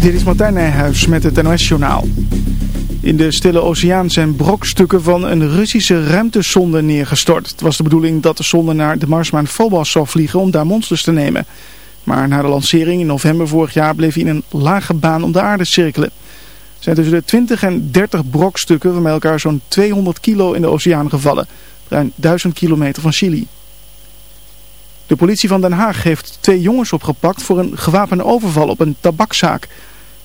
Dit is Martijn Nijhuis met het NOS-journaal. In de Stille Oceaan zijn brokstukken van een Russische ruimtesonde neergestort. Het was de bedoeling dat de sonde naar de Marsmaan Phobos zou vliegen om daar monsters te nemen. Maar na de lancering in november vorig jaar bleef hij in een lage baan om de aarde cirkelen. Er zijn tussen de 20 en 30 brokstukken van elkaar zo'n 200 kilo in de oceaan gevallen. Ruim 1000 kilometer van Chili. De politie van Den Haag heeft twee jongens opgepakt voor een gewapende overval op een tabakzaak.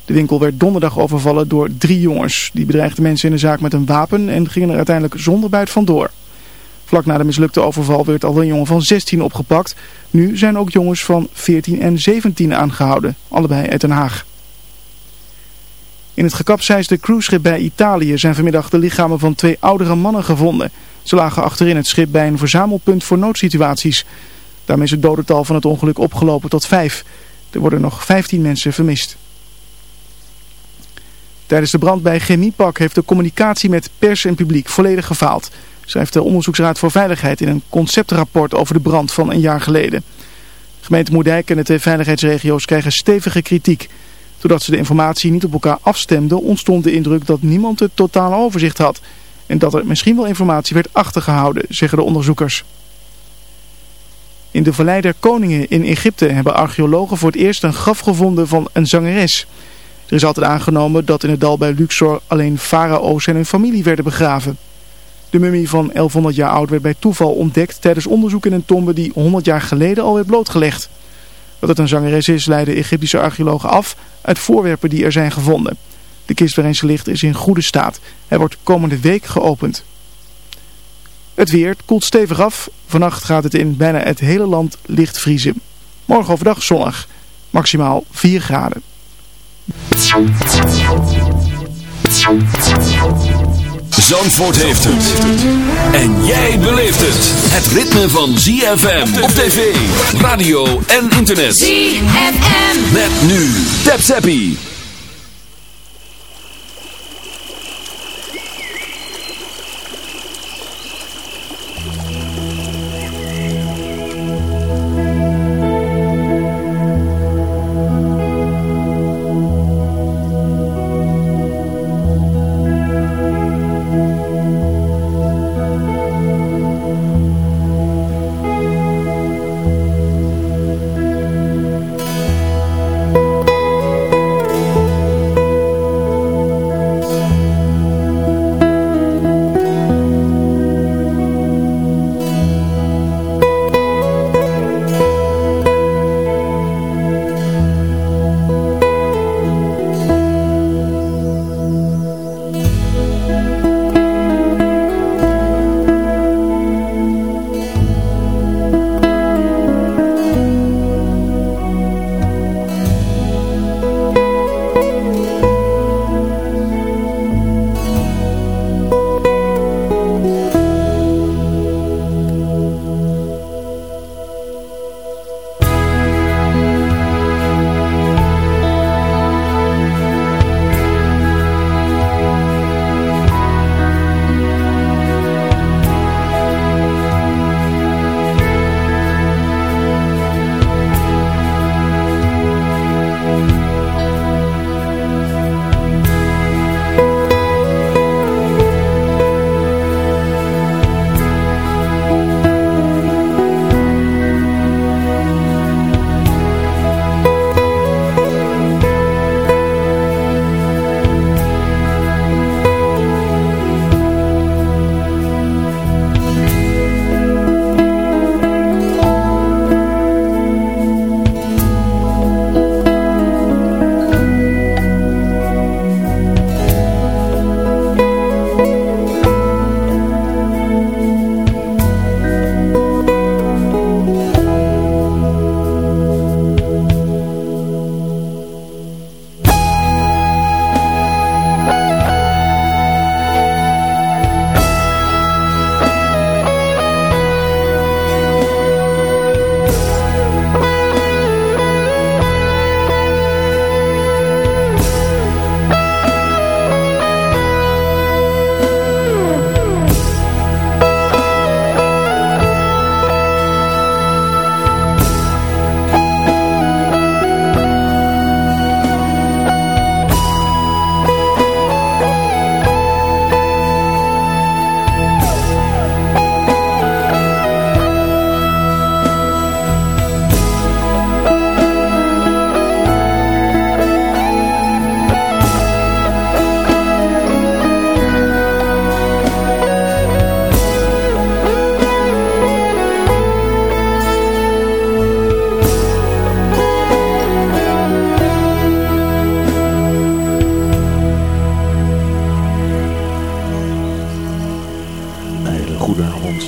De winkel werd donderdag overvallen door drie jongens. Die bedreigden mensen in de zaak met een wapen en gingen er uiteindelijk zonder buit vandoor. Vlak na de mislukte overval werd al een jongen van 16 opgepakt. Nu zijn ook jongens van 14 en 17 aangehouden, allebei uit Den Haag. In het gekapseisde cruiseschip bij Italië zijn vanmiddag de lichamen van twee oudere mannen gevonden. Ze lagen achterin het schip bij een verzamelpunt voor noodsituaties. Daarmee is het dodental van het ongeluk opgelopen tot vijf. Er worden nog 15 mensen vermist. Tijdens de brand bij Chemiepak heeft de communicatie met pers en publiek volledig gefaald. Schrijft de Onderzoeksraad voor Veiligheid in een conceptrapport over de brand van een jaar geleden. De gemeente Moerdijk en de twee veiligheidsregio's krijgen stevige kritiek. Doordat ze de informatie niet op elkaar afstemden ontstond de indruk dat niemand het totale overzicht had. En dat er misschien wel informatie werd achtergehouden, zeggen de onderzoekers. In de Vallei der Koningen in Egypte hebben archeologen voor het eerst een graf gevonden van een zangeres. Er is altijd aangenomen dat in het dal bij Luxor alleen farao's en hun familie werden begraven. De mummie van 1100 jaar oud werd bij toeval ontdekt tijdens onderzoek in een tombe die 100 jaar geleden al werd blootgelegd. Dat het een zangeres is leiden Egyptische archeologen af uit voorwerpen die er zijn gevonden. De kist waarin ze ligt is in goede staat. Hij wordt komende week geopend. Het weer koelt stevig af. Vannacht gaat het in bijna het hele land licht vriezen. Morgen overdag zonnig. Maximaal 4 graden. Zandvoort heeft het. En jij beleeft het. Het ritme van ZFM op tv, radio en internet. ZFM. Met nu. Tap Zappie.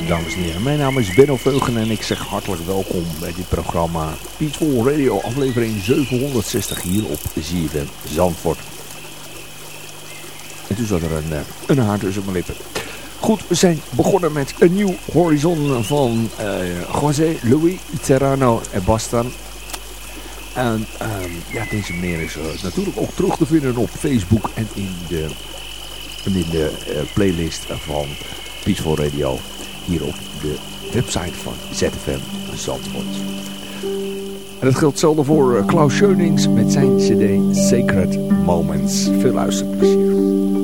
Dames en heren. Mijn naam is Benno Veugen en ik zeg hartelijk welkom bij dit programma Peaceful Radio, aflevering 760 hier op ZFM Zandvoort. En toen zat er een, eh, een haar tussen mijn lippen. Goed, we zijn begonnen met een nieuw horizon van uh, José Luis Terrano en Bastan. En um, ja, deze meneer is uh, natuurlijk ook terug te vinden op Facebook en in de, in de playlist van Peaceful Radio hier op de website van ZFM Zandvoort. En dat geldt hetzelfde voor Klaus Schönings met zijn cd Sacred Moments. Veel luisterplezier.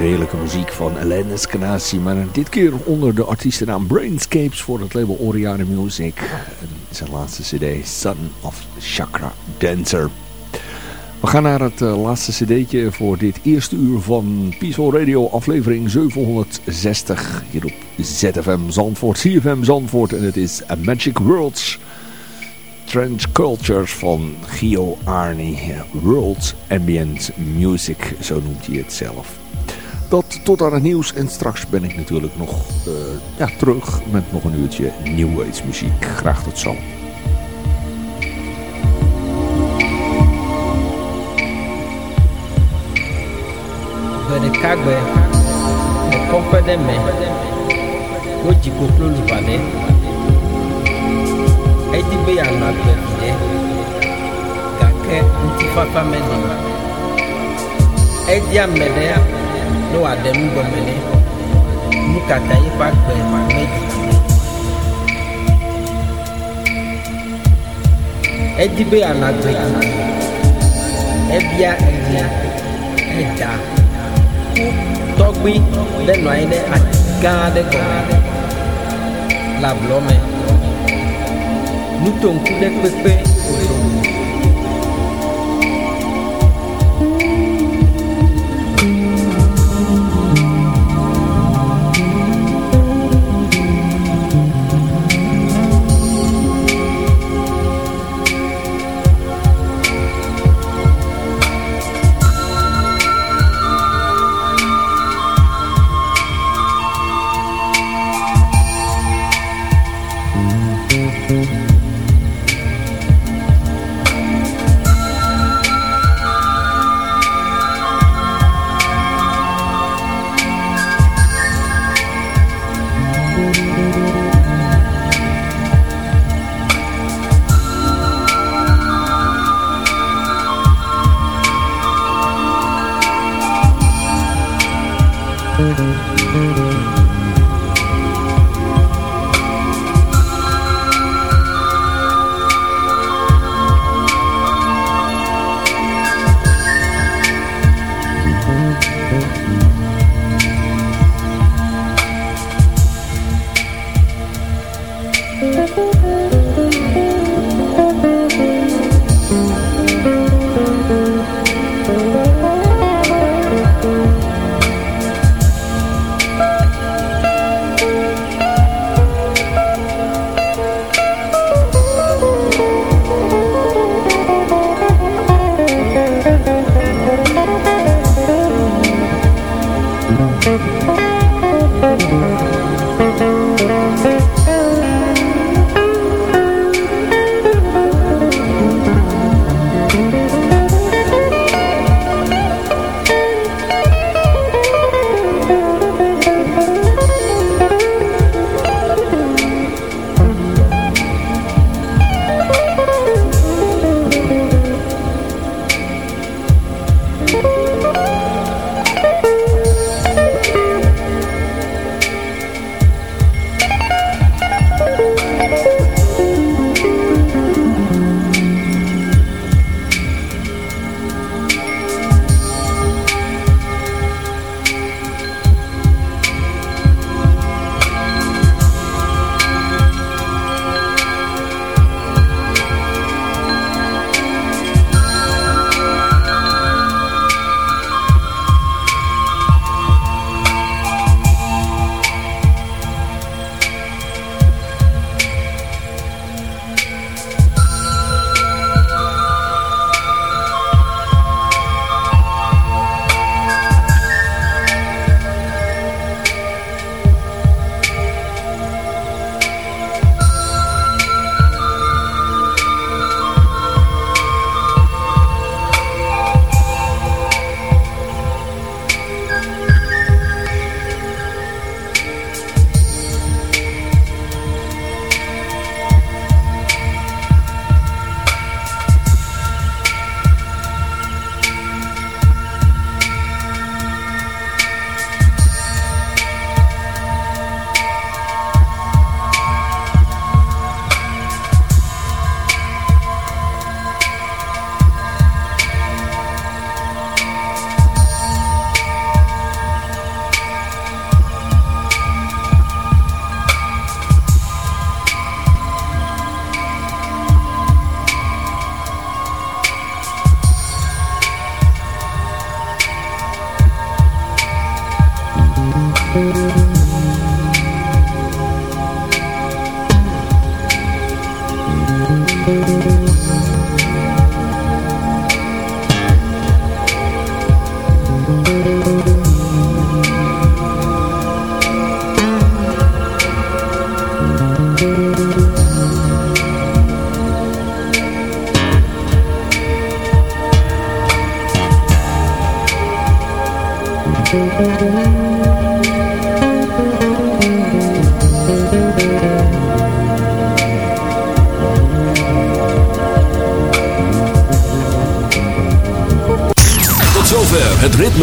Heerlijke muziek van Elena Scanasi. Maar dit keer onder de artiestennaam Brainscapes voor het label Oriana Music. En zijn laatste cd, Son of Chakra Dancer. We gaan naar het uh, laatste cd'tje voor dit eerste uur van Peaceful Radio aflevering 760. Hier op ZFM Zandvoort, CFM Zandvoort. En het is A Magic Worlds Trend Cultures van Gio Arni. World Ambient Music, zo noemt hij het zelf. Tot aan het nieuws. En straks ben ik natuurlijk nog uh, ja, terug met nog een uurtje New Age muziek. Graag tot zo. Ne wòaɖe nugɔme nɛ, nu kata yiƒe agbe medidi ɖe. Edi be yeanɔ agbe didi, ebia elia, eda tɔgbi ɖe nɔ anyi ɖe ati gã aɖe gɔme le ablɔ me nutoŋku ɖe kpekpe